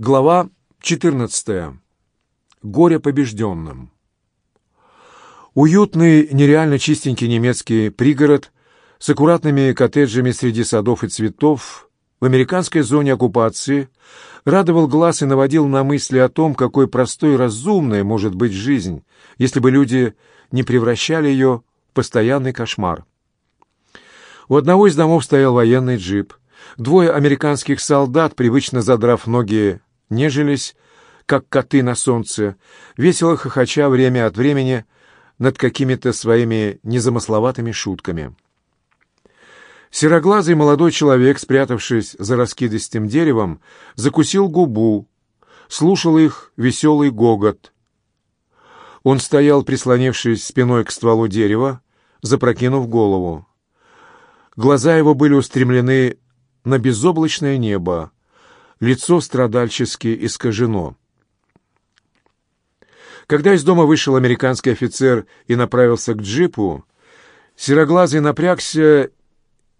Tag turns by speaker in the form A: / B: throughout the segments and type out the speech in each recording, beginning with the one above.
A: Глава 14. Горе побежденным. Уютный, нереально чистенький немецкий пригород с аккуратными коттеджами среди садов и цветов в американской зоне оккупации радовал глаз и наводил на мысли о том, какой простой и разумной может быть жизнь, если бы люди не превращали ее в постоянный кошмар. У одного из домов стоял военный джип. Двое американских солдат, привычно задрав ноги нежились, как коты на солнце, весело хохоча время от времени над какими-то своими незамысловатыми шутками. Сероглазый молодой человек, спрятавшись за раскидистым деревом, закусил губу, слушал их веселый гогот. Он стоял, прислонившись спиной к стволу дерева, запрокинув голову. Глаза его были устремлены на безоблачное небо, лицо страдальчески искажено. Когда из дома вышел американский офицер и направился к джипу, Сероглазый напрягся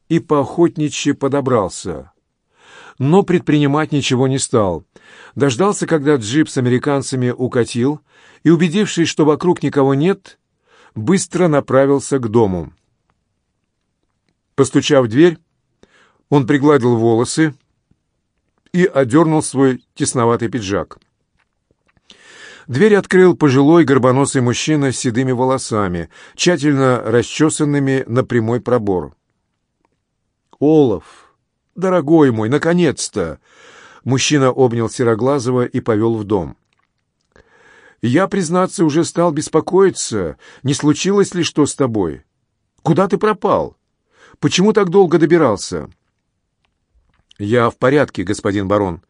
A: и поохотничьи подобрался. Но предпринимать ничего не стал. Дождался, когда джип с американцами укатил, и, убедившись, что вокруг никого нет, быстро направился к дому. Постучав в дверь, он пригладил волосы, и одернул свой тесноватый пиджак. Дверь открыл пожилой горбоносый мужчина с седыми волосами, тщательно расчесанными на прямой пробор. «Олаф, дорогой мой, наконец-то!» Мужчина обнял Сероглазого и повел в дом. «Я, признаться, уже стал беспокоиться, не случилось ли что с тобой? Куда ты пропал? Почему так долго добирался?» «Я в порядке, господин барон.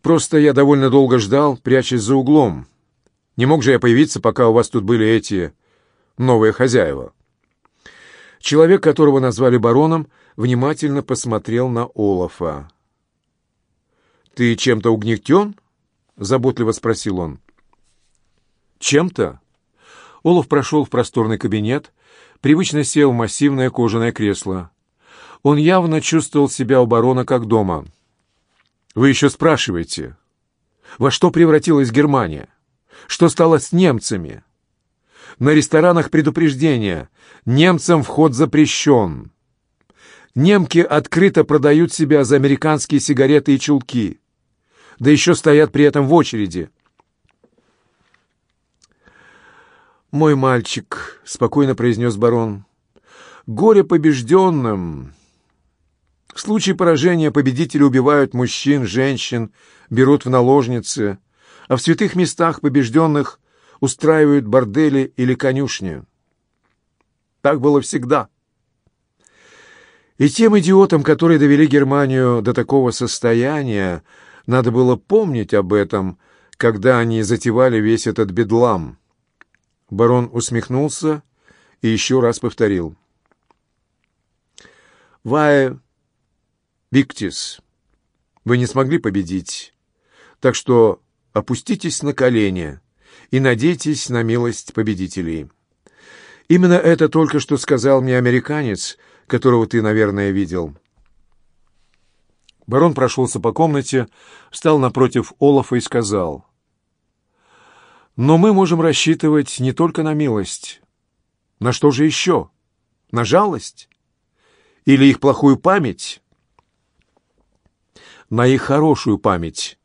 A: Просто я довольно долго ждал, прячась за углом. Не мог же я появиться, пока у вас тут были эти новые хозяева». Человек, которого назвали бароном, внимательно посмотрел на Олафа. «Ты чем-то угнетен?» — заботливо спросил он. «Чем-то?» Олаф прошел в просторный кабинет, привычно сел в массивное кожаное кресло. Он явно чувствовал себя у барона как дома. «Вы еще спрашиваете, во что превратилась Германия? Что стало с немцами?» «На ресторанах предупреждение. Немцам вход запрещен. Немки открыто продают себя за американские сигареты и чулки. Да еще стоят при этом в очереди». «Мой мальчик», — спокойно произнес барон, — «горе побежденным, в случае поражения победители убивают мужчин, женщин, берут в наложницы, а в святых местах побежденных устраивают бордели или конюшни. Так было всегда. И тем идиотам, которые довели Германию до такого состояния, надо было помнить об этом, когда они затевали весь этот бедлам. Барон усмехнулся и еще раз повторил. «Вае Виктис, вы не смогли победить, так что опуститесь на колени и надейтесь на милость победителей. Именно это только что сказал мне американец, которого ты, наверное, видел. Барон прошелся по комнате, встал напротив Олафа и сказал. «Но мы можем рассчитывать не только на милость. На что же еще? На жалость? Или их плохую память?» на их хорошую память.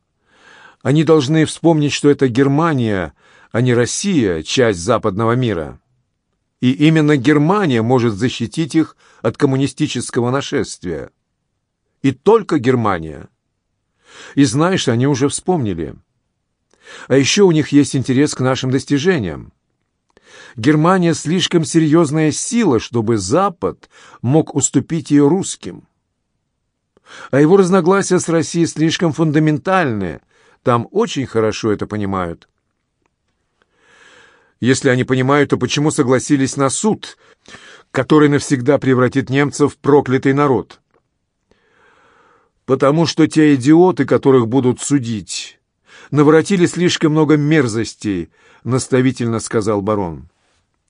A: Они должны вспомнить, что это Германия, а не Россия, часть западного мира. И именно Германия может защитить их от коммунистического нашествия. И только Германия. И знаешь, они уже вспомнили. А еще у них есть интерес к нашим достижениям. Германия слишком серьезная сила, чтобы Запад мог уступить ее русским. А его разногласия с Россией слишком фундаментальные. Там очень хорошо это понимают. Если они понимают, то почему согласились на суд, который навсегда превратит немцев в проклятый народ? Потому что те идиоты, которых будут судить, наворотили слишком много мерзостей, наставительно сказал барон.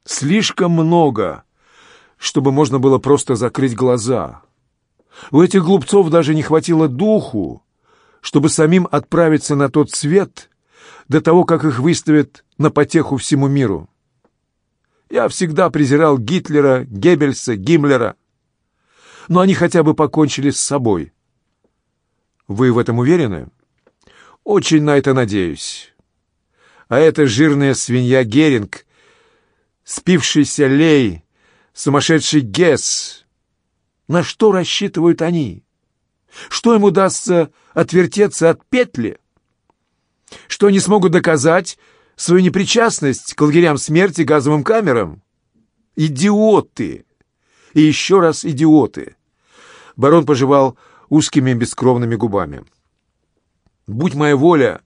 A: Слишком много, чтобы можно было просто закрыть глаза. У этих глупцов даже не хватило духу, чтобы самим отправиться на тот свет до того, как их выставят на потеху всему миру. Я всегда презирал Гитлера, Геббельса, Гиммлера. Но они хотя бы покончили с собой. Вы в этом уверены? Очень на это надеюсь. А эта жирная свинья Геринг, спившийся Лей, сумасшедший Гесс, на что рассчитывают они? Что им удастся отвертеться от петли? Что они смогут доказать свою непричастность к лагерям смерти газовым камерам? Идиоты! И еще раз идиоты! Барон пожевал узкими бескровными губами. «Будь моя воля,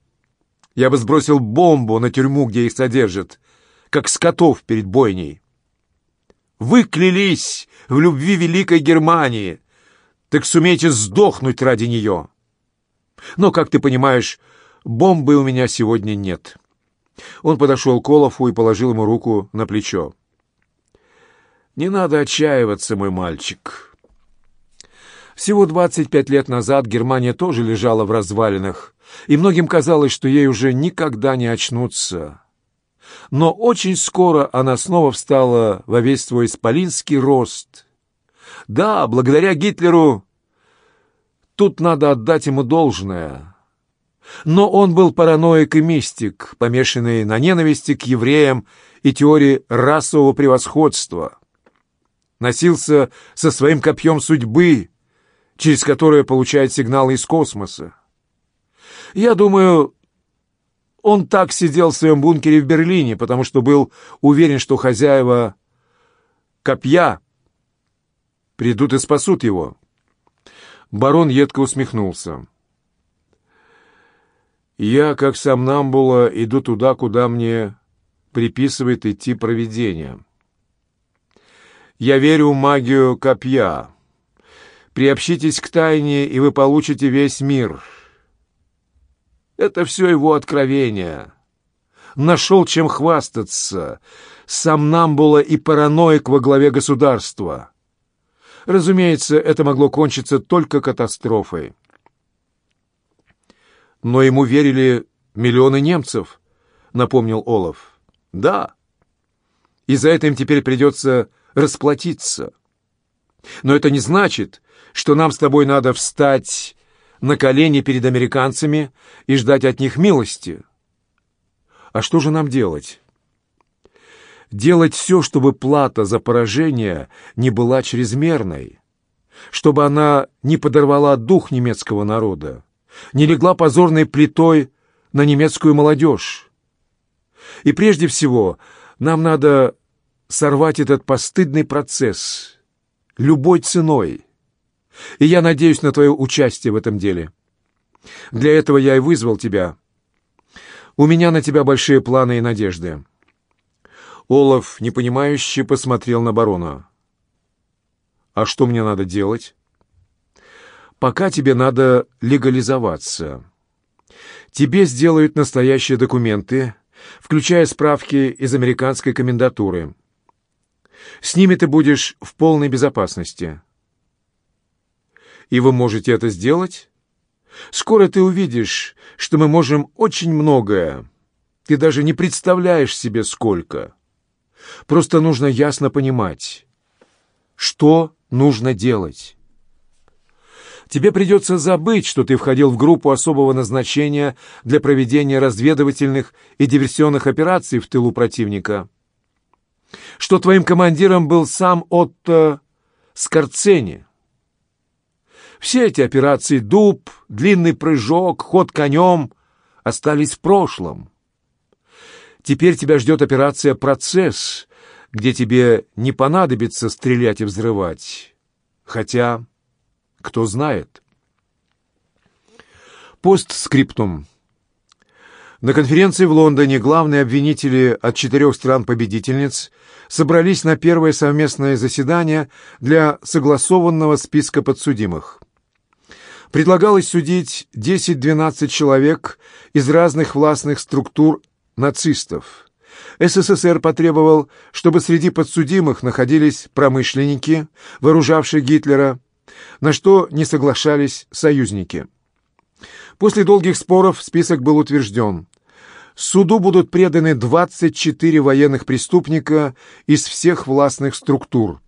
A: я бы сбросил бомбу на тюрьму, где их содержат, как скотов перед бойней». Вы клялись в любви Великой Германии, так сумейте сдохнуть ради нее. Но, как ты понимаешь, бомбы у меня сегодня нет». Он подошел к Олафу и положил ему руку на плечо. «Не надо отчаиваться, мой мальчик». Всего 25 лет назад Германия тоже лежала в развалинах, и многим казалось, что ей уже никогда не очнуться но очень скоро она снова встала во весь свой исполинский рост. Да, благодаря Гитлеру тут надо отдать ему должное. Но он был параноик и мистик, помешанный на ненависти к евреям и теории расового превосходства. Носился со своим копьем судьбы, через которое получает сигналы из космоса. Я думаю, он так сидел в своем бункере в Берлине, потому что был уверен, что хозяева копья придут и спасут его. Барон едко усмехнулся. «Я, как сам Намбула, иду туда, куда мне приписывает идти провидение. Я верю в магию копья. Приобщитесь к тайне, и вы получите весь мир». Это все его откровение. Нашел чем хвастаться. Сам Сомнамбула и параноик во главе государства. Разумеется, это могло кончиться только катастрофой. Но ему верили миллионы немцев, напомнил Олаф. Да. И за это им теперь придется расплатиться. Но это не значит, что нам с тобой надо встать на колени перед американцами и ждать от них милости. А что же нам делать? Делать все, чтобы плата за поражение не была чрезмерной, чтобы она не подорвала дух немецкого народа, не легла позорной плитой на немецкую молодежь. И прежде всего, нам надо сорвать этот постыдный процесс любой ценой – и я надеюсь на твое участие в этом деле. Для этого я и вызвал тебя. У меня на тебя большие планы и надежды». Олаф непонимающе посмотрел на барона. «А что мне надо делать?» «Пока тебе надо легализоваться. Тебе сделают настоящие документы, включая справки из американской комендатуры. С ними ты будешь в полной безопасности и вы можете это сделать. Скоро ты увидишь, что мы можем очень многое. Ты даже не представляешь себе, сколько. Просто нужно ясно понимать, что нужно делать. Тебе придется забыть, что ты входил в группу особого назначения для проведения разведывательных и диверсионных операций в тылу противника. Что твоим командиром был сам Отто Скорцени. Все эти операции дуб, длинный прыжок, ход конем остались в прошлом. Теперь тебя ждет операция «Процесс», где тебе не понадобится стрелять и взрывать. Хотя, кто знает. Постскриптум. На конференции в Лондоне главные обвинители от четырех стран-победительниц собрались на первое совместное заседание для согласованного списка подсудимых. Предлагалось судить 10-12 человек из разных властных структур нацистов. СССР потребовал, чтобы среди подсудимых находились промышленники, вооружавшие Гитлера, на что не соглашались союзники. После долгих споров список был утвержден. Суду будут преданы 24 военных преступника из всех властных структур.